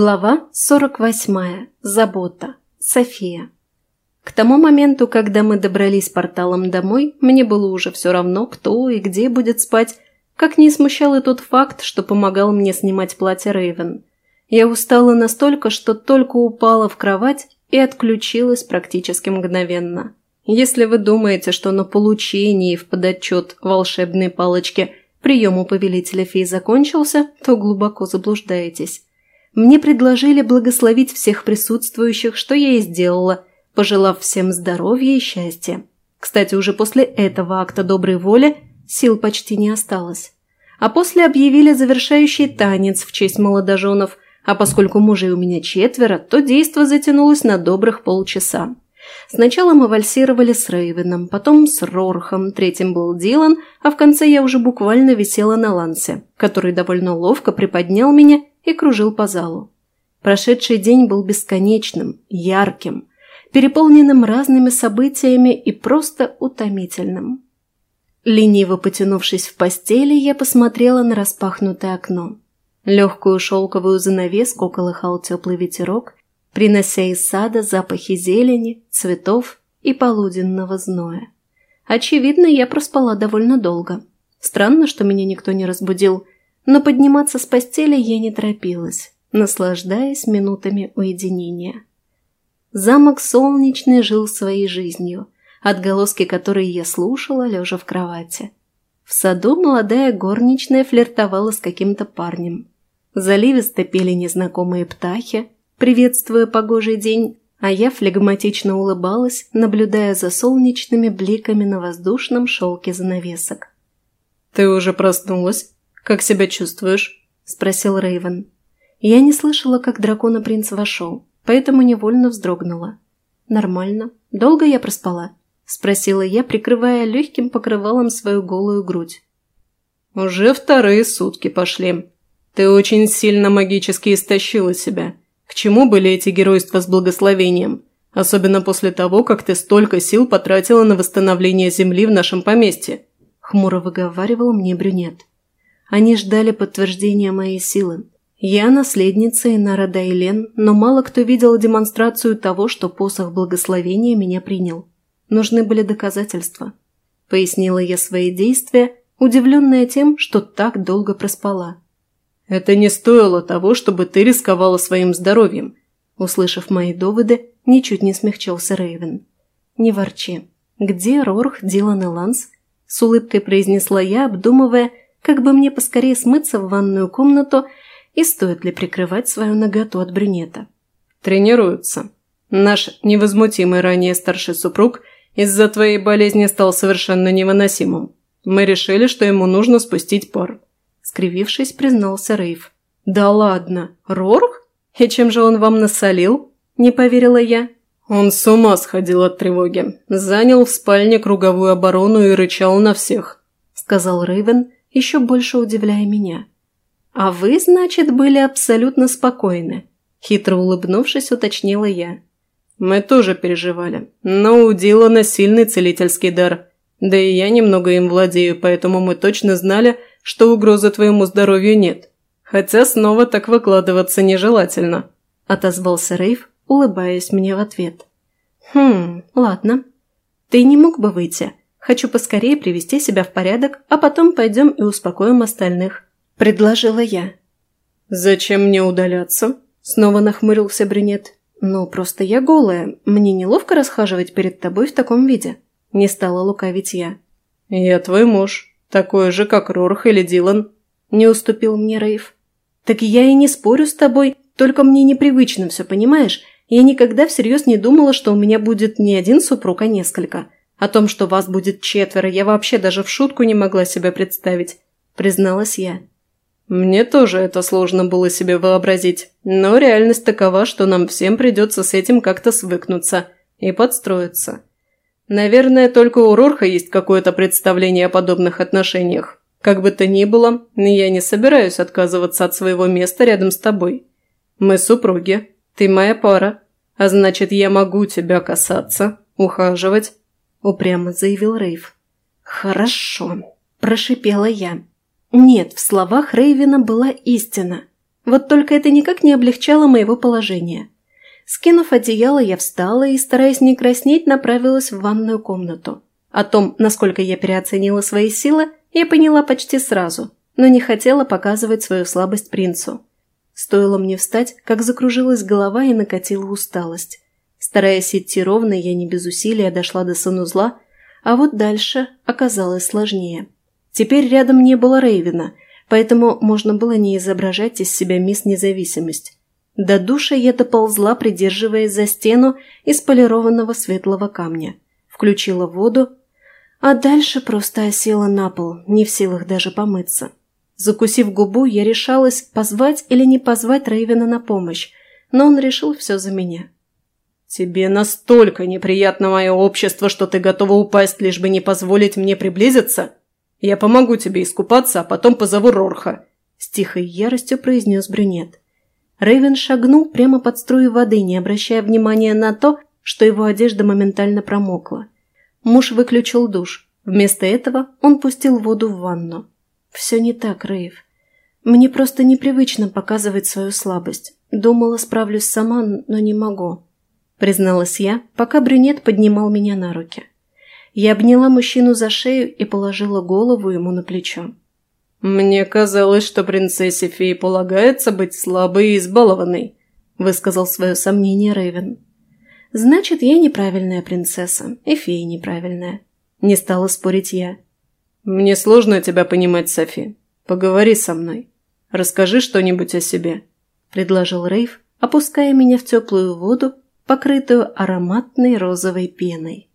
Глава 48. Забота. София. К тому моменту, когда мы добрались порталом домой, мне было уже все равно, кто и где будет спать, как не смущал и тот факт, что помогал мне снимать платье Рейвен. Я устала настолько, что только упала в кровать и отключилась практически мгновенно. Если вы думаете, что на получении в подотчет волшебной палочки прием у повелителя фей закончился, то глубоко заблуждаетесь. Мне предложили благословить всех присутствующих, что я и сделала, пожелав всем здоровья и счастья. Кстати, уже после этого акта доброй воли сил почти не осталось. А после объявили завершающий танец в честь молодоженов, а поскольку мужей у меня четверо, то действо затянулось на добрых полчаса. Сначала мы вальсировали с Рейвеном, потом с Рорхом, третьим был Дилан, а в конце я уже буквально висела на лансе, который довольно ловко приподнял меня и кружил по залу. Прошедший день был бесконечным, ярким, переполненным разными событиями и просто утомительным. Лениво потянувшись в постели, я посмотрела на распахнутое окно. Легкую шелковую занавеску колыхал теплый ветерок, принося из сада запахи зелени, цветов и полуденного зноя. Очевидно, я проспала довольно долго. Странно, что меня никто не разбудил – но подниматься с постели я не торопилась, наслаждаясь минутами уединения. Замок солнечный жил своей жизнью, отголоски которой я слушала, лежа в кровати. В саду молодая горничная флиртовала с каким-то парнем. Заливисто пели незнакомые птахи, приветствуя погожий день, а я флегматично улыбалась, наблюдая за солнечными бликами на воздушном шелке занавесок. «Ты уже проснулась?» «Как себя чувствуешь?» – спросил Рейвен. Я не слышала, как дракона-принц вошел, поэтому невольно вздрогнула. «Нормально. Долго я проспала?» – спросила я, прикрывая легким покрывалом свою голую грудь. «Уже вторые сутки пошли. Ты очень сильно магически истощила себя. К чему были эти геройства с благословением? Особенно после того, как ты столько сил потратила на восстановление земли в нашем поместье», – хмуро выговаривал мне брюнет. Они ждали подтверждения моей силы. Я наследница Инара Дайлен, но мало кто видел демонстрацию того, что посох благословения меня принял. Нужны были доказательства. Пояснила я свои действия, удивленная тем, что так долго проспала. «Это не стоило того, чтобы ты рисковала своим здоровьем», Услышав мои доводы, ничуть не смягчился Рейвен. «Не ворчи. Где Рорх, Дилан и Ланс?» С улыбкой произнесла я, обдумывая, как бы мне поскорее смыться в ванную комнату и стоит ли прикрывать свою наготу от брюнета. Тренируются. Наш невозмутимый ранее старший супруг из-за твоей болезни стал совершенно невыносимым. Мы решили, что ему нужно спустить пар. Скривившись, признался Рейв. «Да ладно, Рорх? И чем же он вам насолил?» Не поверила я. Он с ума сходил от тревоги. Занял в спальне круговую оборону и рычал на всех, сказал Рейвен, еще больше удивляя меня. «А вы, значит, были абсолютно спокойны?» Хитро улыбнувшись, уточнила я. «Мы тоже переживали, но у Дилана сильный целительский дар. Да и я немного им владею, поэтому мы точно знали, что угрозы твоему здоровью нет. Хотя снова так выкладываться нежелательно», – отозвался Рейв, улыбаясь мне в ответ. «Хм, ладно. Ты не мог бы выйти? Хочу поскорее привести себя в порядок, а потом пойдем и успокоим остальных», – предложила я. «Зачем мне удаляться?» – снова нахмурился брюнет. «Ну, просто я голая. Мне неловко расхаживать перед тобой в таком виде». Не стала лукавить я. «Я твой муж. Такой же, как Рорх или Дилан», – не уступил мне Рейв. «Так я и не спорю с тобой, только мне непривычно все, понимаешь? Я никогда всерьез не думала, что у меня будет не один супруг, а несколько. О том, что вас будет четверо, я вообще даже в шутку не могла себе представить», – призналась я. «Мне тоже это сложно было себе вообразить, но реальность такова, что нам всем придется с этим как-то свыкнуться и подстроиться. Наверное, только у Рорха есть какое-то представление о подобных отношениях. Как бы то ни было, я не собираюсь отказываться от своего места рядом с тобой. Мы супруги, ты моя пара, а значит, я могу тебя касаться, ухаживать, – упрямо заявил Рейв. «Хорошо», – прошипела я. Нет, в словах Рейвина была истина. Вот только это никак не облегчало моего положения. Скинув одеяло, я встала и, стараясь не краснеть, направилась в ванную комнату. О том, насколько я переоценила свои силы, я поняла почти сразу, но не хотела показывать свою слабость принцу. Стоило мне встать, как закружилась голова и накатила усталость. Стараясь идти ровно, я не без усилия дошла до санузла, а вот дальше оказалось сложнее. Теперь рядом не было Рейвена, поэтому можно было не изображать из себя мисс Независимость. До душа я доползла, придерживаясь за стену из полированного светлого камня. Включила воду, а дальше просто осела на пол, не в силах даже помыться. Закусив губу, я решалась, позвать или не позвать Рейвена на помощь, но он решил все за меня. «Тебе настолько неприятно мое общество, что ты готова упасть, лишь бы не позволить мне приблизиться? Я помогу тебе искупаться, а потом позову Рорха», – с тихой яростью произнес брюнет. Рейвен шагнул прямо под струю воды, не обращая внимания на то, что его одежда моментально промокла. Муж выключил душ. Вместо этого он пустил воду в ванну. «Все не так, Рейв. Мне просто непривычно показывать свою слабость. Думала, справлюсь сама, но не могу», – призналась я, пока брюнет поднимал меня на руки. Я обняла мужчину за шею и положила голову ему на плечо. «Мне казалось, что принцессе феи полагается быть слабой и избалованной», – высказал свое сомнение Рейвен. «Значит, я неправильная принцесса, и фея неправильная», – не стала спорить я. «Мне сложно тебя понимать, Софи. Поговори со мной. Расскажи что-нибудь о себе», – предложил Рейв, опуская меня в теплую воду, покрытую ароматной розовой пеной.